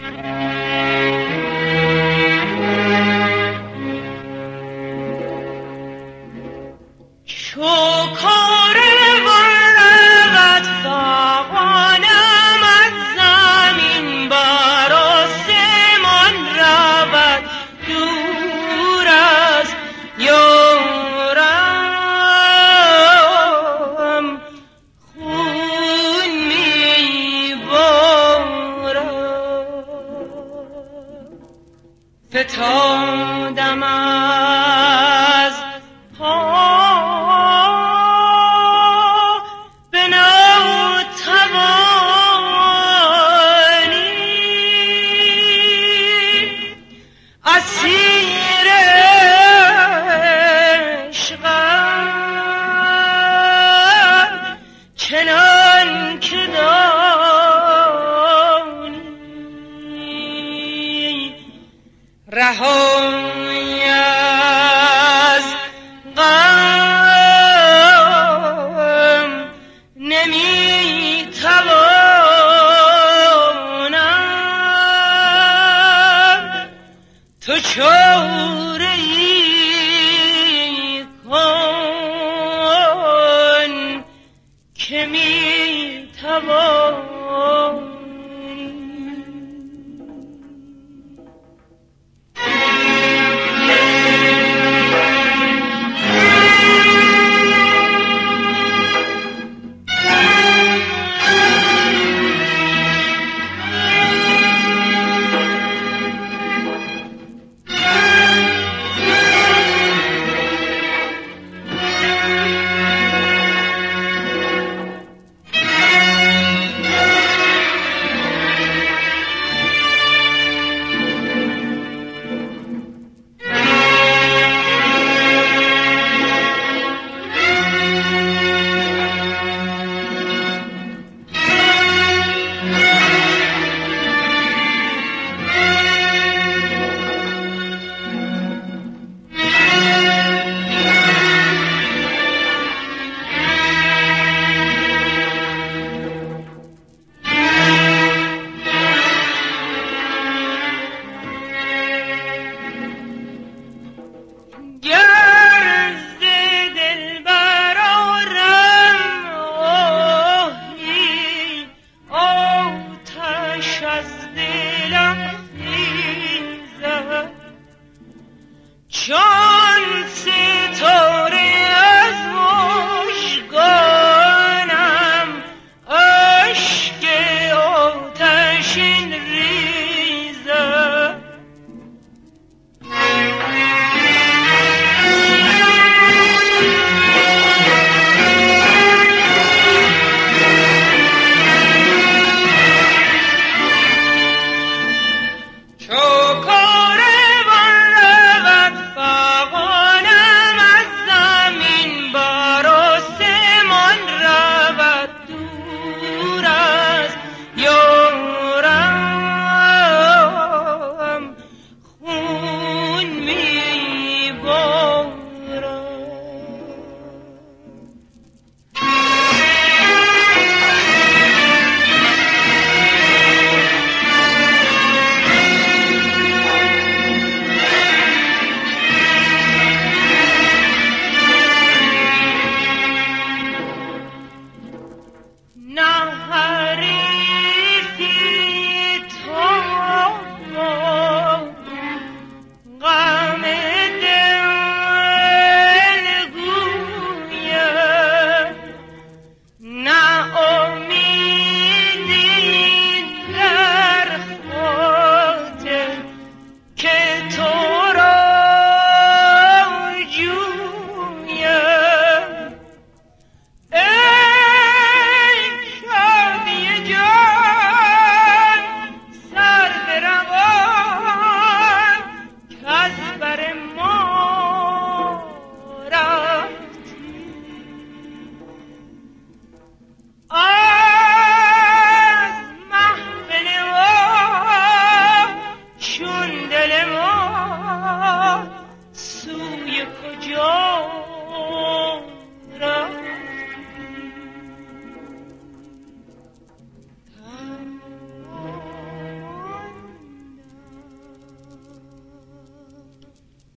Mm-hmm. می yo.